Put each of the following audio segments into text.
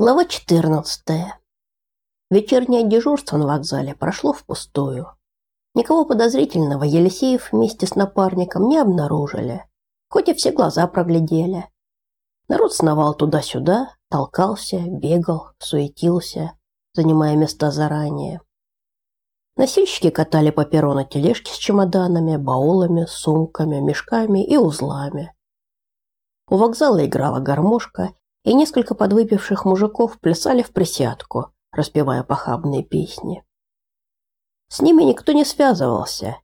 Глава 14. Вечернее дежурство на вокзале прошло впустую. Никого подозрительного Елисеев вместе с напарником не обнаружили, хоть и все глаза проглядели. Народ сновал туда-сюда, толкался, бегал, суетился, занимая места заранее. Носильщики катали по перрону тележки с чемоданами, баулами, сумками, мешками и узлами. У вокзала играла гармошка, и несколько подвыпивших мужиков плясали в присядку, распевая похабные песни. С ними никто не связывался,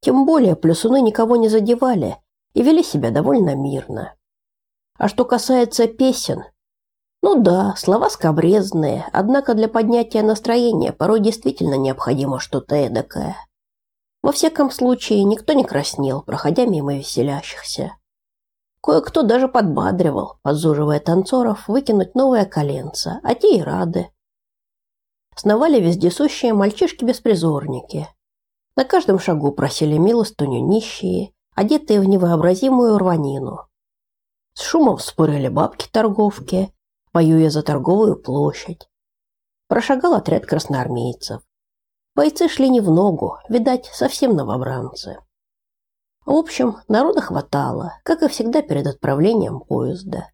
тем более плюсуны никого не задевали и вели себя довольно мирно. А что касается песен, ну да, слова скобрезные, однако для поднятия настроения порой действительно необходимо что-то эдакое. Во всяком случае, никто не краснел, проходя мимо веселящихся. Кое-кто даже подбадривал, подзуживая танцоров выкинуть новое коленце, а те и рады. Сновали вездесущие мальчишки-беспризорники. На каждом шагу просили милостыню нищие, одетые в невообразимую рванину. С шумом спорили бабки-торговки, воюя за торговую площадь. Прошагал отряд красноармейцев. Бойцы шли не в ногу, видать, совсем новобранцы. В общем, народа хватало, как и всегда перед отправлением поезда.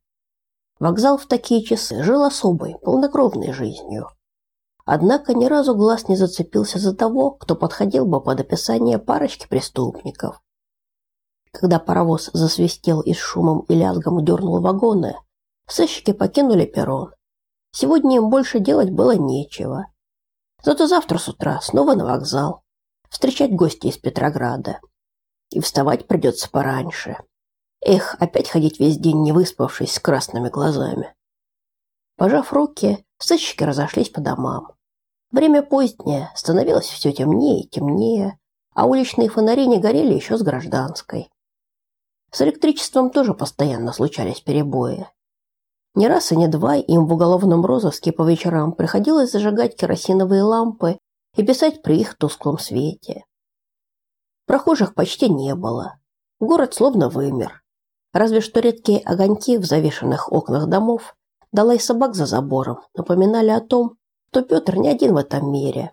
Вокзал в такие часы жил особой, полнокровной жизнью. Однако ни разу глаз не зацепился за того, кто подходил бы под описание парочки преступников. Когда паровоз засвистел и с шумом и лязгом дернул вагоны, сыщики покинули перрон. Сегодня им больше делать было нечего. Зато завтра с утра снова на вокзал, встречать гостей из Петрограда и вставать придется пораньше. Эх, опять ходить весь день не выспавшись с красными глазами. Пожав руки, сыщики разошлись по домам. Время позднее, становилось все темнее и темнее, а уличные фонари не горели еще с гражданской. С электричеством тоже постоянно случались перебои. Не раз и не два им в уголовном розыске по вечерам приходилось зажигать керосиновые лампы и писать при их тусклом свете. Прохожих почти не было. Город словно вымер. Разве что редкие огоньки в завешенных окнах домов, дала и собак за забором, напоминали о том, что Петр не один в этом мире.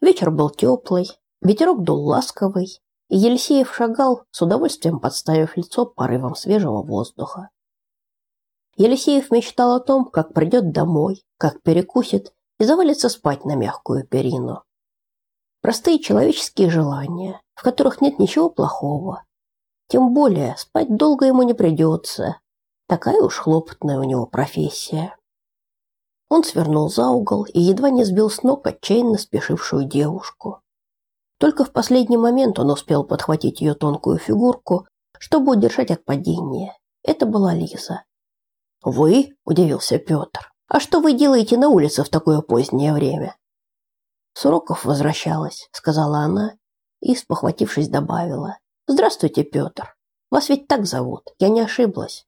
Вечер был теплый, ветерок дул ласковый, и Елисеев шагал, с удовольствием подставив лицо порывом свежего воздуха. Елисеев мечтал о том, как придет домой, как перекусит и завалится спать на мягкую перину. Простые человеческие желания, в которых нет ничего плохого. Тем более спать долго ему не придется. Такая уж хлопотная у него профессия. Он свернул за угол и едва не сбил с ног отчаянно спешившую девушку. Только в последний момент он успел подхватить ее тонкую фигурку, чтобы удержать от падения. Это была Лиза. «Вы?» – удивился Петр. «А что вы делаете на улице в такое позднее время?» С уроков возвращалась, сказала она и, спохватившись, добавила. Здравствуйте, Петр. Вас ведь так зовут. Я не ошиблась.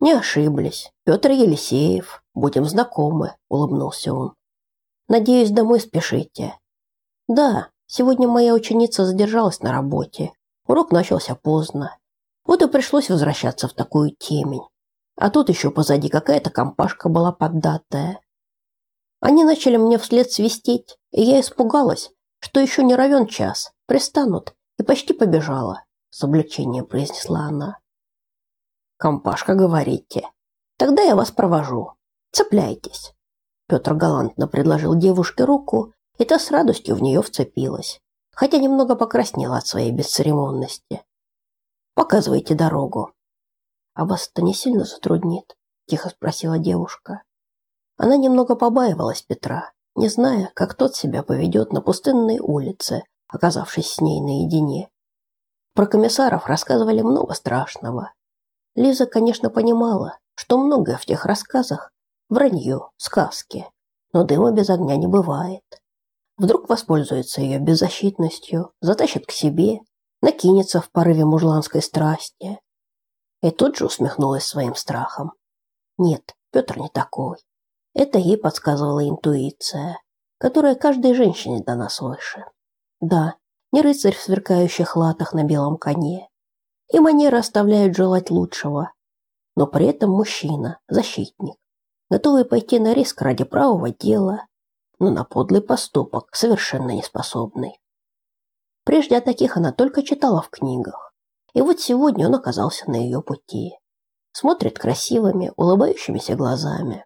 Не ошиблись. Петр Елисеев. Будем знакомы, улыбнулся он. Надеюсь, домой спешите. Да, сегодня моя ученица задержалась на работе. Урок начался поздно. Вот и пришлось возвращаться в такую темень. А тут еще позади какая-то компашка была поддатая. Они начали мне вслед свистеть, и я испугалась, что еще не равен час, пристанут, и почти побежала, с облегчением произнесла она. Компашка, говорите. Тогда я вас провожу. Цепляйтесь. Петр галантно предложил девушке руку, и та с радостью в нее вцепилась, хотя немного покраснела от своей бесцеремонности. Показывайте дорогу. А вас это не сильно затруднит? тихо спросила девушка. Она немного побаивалась Петра, не зная, как тот себя поведет на пустынной улице, оказавшись с ней наедине. Про комиссаров рассказывали много страшного. Лиза, конечно, понимала, что многое в тех рассказах вранье, сказки, но дыма без огня не бывает. Вдруг воспользуется ее беззащитностью, затащит к себе, накинется в порыве мужланской страсти. И тут же усмехнулась своим страхом. Нет, Петр не такой. Это ей подсказывала интуиция, которая каждой женщине дана свыше. Да, не рыцарь в сверкающих латах на белом коне. И манеры оставляют желать лучшего. Но при этом мужчина, защитник. готовые пойти на риск ради правого дела, но на подлый поступок совершенно не способный. Прежде о таких она только читала в книгах. И вот сегодня он оказался на ее пути. Смотрит красивыми, улыбающимися глазами.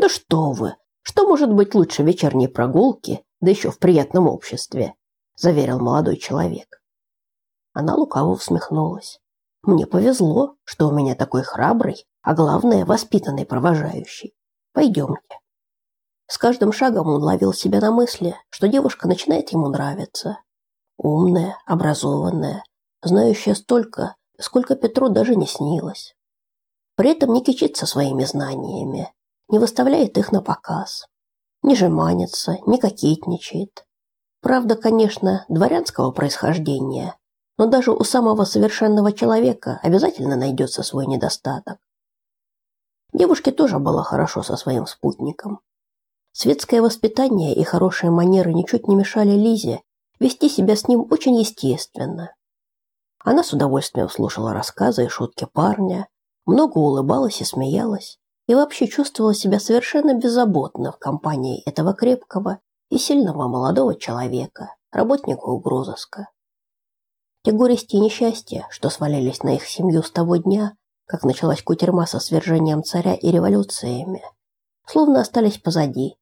«Да что вы! Что может быть лучше вечерней прогулки, да еще в приятном обществе?» заверил молодой человек. Она лукаво усмехнулась. «Мне повезло, что у меня такой храбрый, а главное, воспитанный провожающий. Пойдемте». С каждым шагом он ловил себя на мысли, что девушка начинает ему нравиться. Умная, образованная, знающая столько, сколько Петру даже не снилось. При этом не кичится своими знаниями, не выставляет их на показ, не жеманится, не кокетничает. Правда, конечно, дворянского происхождения, но даже у самого совершенного человека обязательно найдется свой недостаток. Девушке тоже было хорошо со своим спутником. Светское воспитание и хорошие манеры ничуть не мешали Лизе вести себя с ним очень естественно. Она с удовольствием слушала рассказы и шутки парня, много улыбалась и смеялась, и вообще чувствовала себя совершенно беззаботно в компании этого крепкого и сильного молодого человека, работника угрозыска. Те горести и несчастья, что свалились на их семью с того дня, как началась кутерьма со свержением царя и революциями, словно остались позади,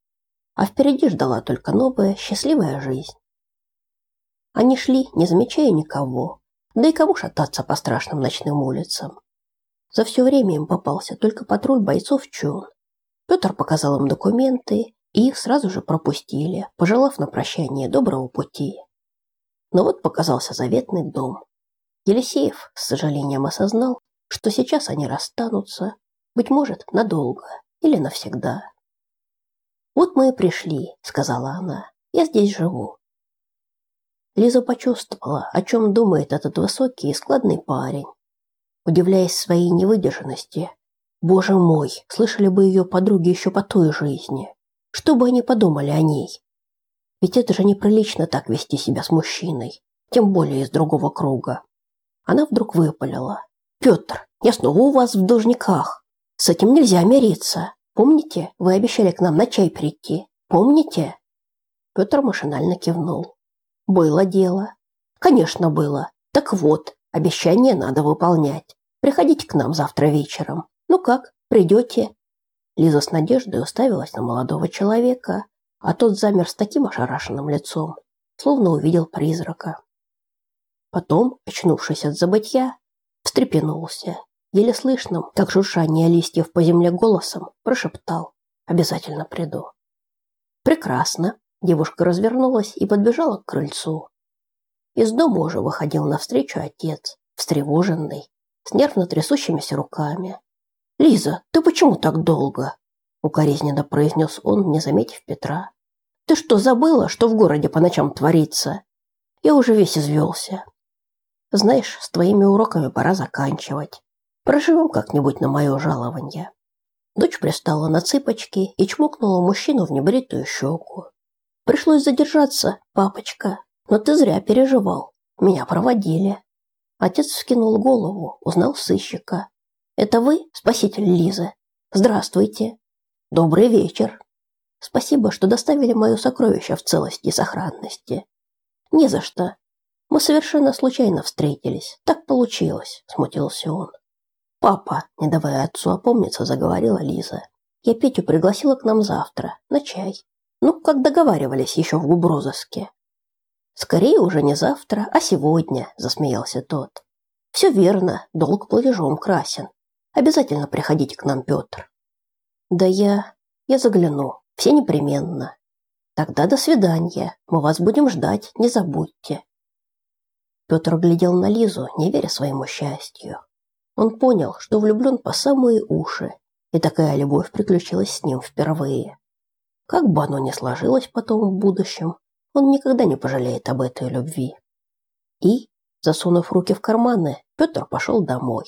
а впереди ждала только новая счастливая жизнь. Они шли, не замечая никого, да и кому шататься по страшным ночным улицам. За все время им попался только патруль бойцов ЧОН. Петр показал им документы, и их сразу же пропустили, пожелав на прощание доброго пути. Но вот показался заветный дом. Елисеев с сожалением осознал, что сейчас они расстанутся, быть может, надолго или навсегда. «Вот мы и пришли», — сказала она. «Я здесь живу». Лиза почувствовала, о чем думает этот высокий и складный парень. Удивляясь своей невыдержанности, «Боже мой, слышали бы ее подруги еще по той жизни. Что бы они подумали о ней? Ведь это же неприлично так вести себя с мужчиной, тем более из другого круга». Она вдруг выпалила. «Петр, я снова у вас в должниках. С этим нельзя мириться. Помните, вы обещали к нам на чай прийти? Помните?» Петр машинально кивнул. «Было дело». «Конечно, было. Так вот, обещание надо выполнять. Приходите к нам завтра вечером. Ну как, придете?» Лиза с надеждой уставилась на молодого человека, а тот замер с таким ошарашенным лицом, словно увидел призрака. Потом, очнувшись от забытья, встрепенулся еле слышным, как шуршание листьев по земле голосом, прошептал «Обязательно приду». «Прекрасно!» Девушка развернулась и подбежала к крыльцу. Из дома уже выходил навстречу отец, встревоженный, с нервно трясущимися руками. «Лиза, ты почему так долго?» укоризненно произнес он, не заметив Петра. «Ты что, забыла, что в городе по ночам творится? Я уже весь извелся. Знаешь, с твоими уроками пора заканчивать. Проживем как-нибудь на мое жалование. Дочь пристала на цыпочки и чмокнула мужчину в небритую щеку. Пришлось задержаться, папочка, но ты зря переживал. Меня проводили. Отец вскинул голову, узнал сыщика. Это вы, спаситель Лизы? Здравствуйте. Добрый вечер. Спасибо, что доставили мое сокровище в целости и сохранности. Не за что. Мы совершенно случайно встретились. Так получилось, смутился он. «Папа», не давая отцу опомниться, заговорила Лиза. «Я Петю пригласила к нам завтра, на чай. Ну, как договаривались еще в губрозыске». «Скорее уже не завтра, а сегодня», – засмеялся тот. «Все верно, долг платежом красен. Обязательно приходите к нам, Петр». «Да я... я загляну, все непременно. Тогда до свидания, мы вас будем ждать, не забудьте». Петр глядел на Лизу, не веря своему счастью. Он понял, что влюблен по самые уши, и такая любовь приключилась с ним впервые. Как бы оно ни сложилось потом в будущем, он никогда не пожалеет об этой любви. И, засунув руки в карманы, Петр пошел домой.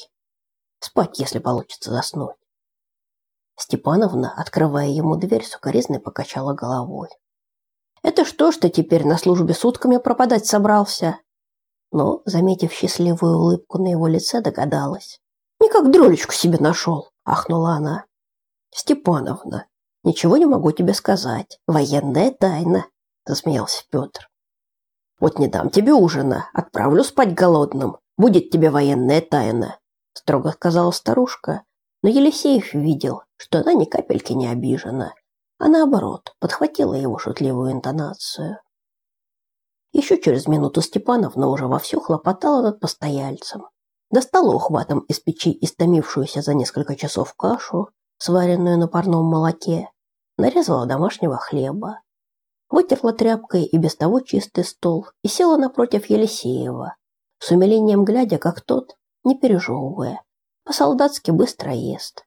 Спать, если получится заснуть. Степановна, открывая ему дверь, сукоризной покачала головой. «Это что ж ты теперь на службе сутками пропадать собрался? но, заметив счастливую улыбку на его лице, догадалась. «Не как дролечку себе нашел!» – ахнула она. Степановна, ничего не могу тебе сказать. Военная тайна, засмеялся Петр. Вот не дам тебе ужина, отправлю спать голодным. Будет тебе военная тайна, строго сказала старушка. Но Елисеев видел, что она ни капельки не обижена, а наоборот, подхватила его шутливую интонацию. Еще через минуту Степановна уже вовсю хлопотала над постояльцем. Достала ухватом из печи истомившуюся за несколько часов кашу, сваренную на парном молоке, нарезала домашнего хлеба, вытерла тряпкой и без того чистый стол и села напротив Елисеева, с умилением глядя, как тот, не пережевывая, по-солдатски быстро ест.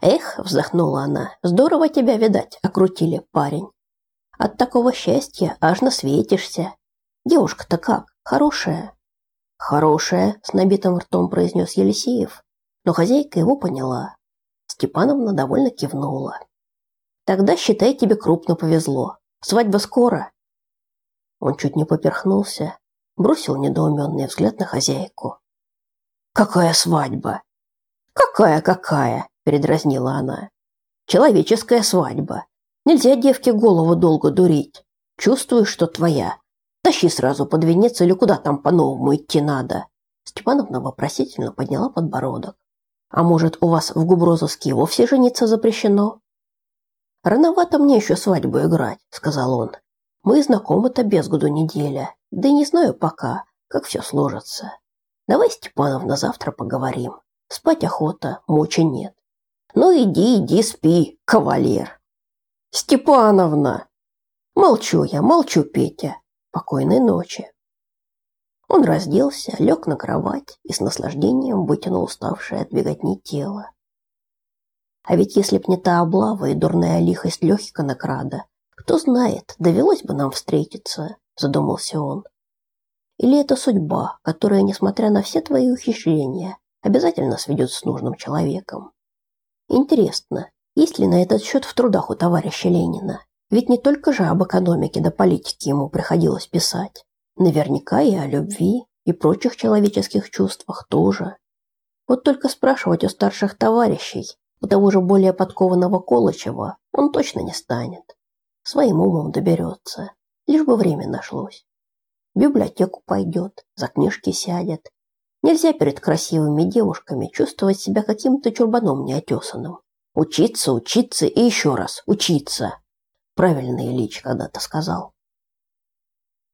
«Эх!» – вздохнула она. «Здорово тебя, видать, окрутили, парень. От такого счастья аж насветишься. Девушка-то как, хорошая?» «Хорошая», – с набитым ртом произнес Елисеев, но хозяйка его поняла. Степановна довольно кивнула. «Тогда, считай, тебе крупно повезло. Свадьба скоро». Он чуть не поперхнулся, бросил недоуменный взгляд на хозяйку. «Какая свадьба?» «Какая-какая?» – передразнила она. «Человеческая свадьба. Нельзя девке голову долго дурить. Чувствуешь, что твоя. Тащи сразу под венец или куда там по-новому идти надо». Степановна вопросительно подняла подбородок. «А может, у вас в Губрозовске вовсе жениться запрещено?» «Рановато мне еще свадьбу играть», – сказал он. «Мы знакомы-то без году неделя, да и не знаю пока, как все сложится. Давай, Степановна, завтра поговорим. Спать охота, мочи нет. Ну иди, иди, спи, кавалер». «Степановна!» «Молчу я, молчу, Петя. Покойной ночи». Он разделся, лег на кровать и с наслаждением вытянул уставшее от беготни тело. А ведь если б не та облава и дурная лихость Лехи Конокрада, кто знает, довелось бы нам встретиться, задумался он. Или это судьба, которая, несмотря на все твои ухищрения, обязательно сведет с нужным человеком? Интересно, есть ли на этот счет в трудах у товарища Ленина? Ведь не только же об экономике да политике ему приходилось писать. Наверняка и о любви, и прочих человеческих чувствах тоже. Вот только спрашивать у старших товарищей, у того же более подкованного Колычева он точно не станет. Своим умом доберется, лишь бы время нашлось. В библиотеку пойдет, за книжки сядет. Нельзя перед красивыми девушками чувствовать себя каким-то чурбаном неотесанным. Учиться, учиться и еще раз учиться. Правильно Ильич когда-то сказал.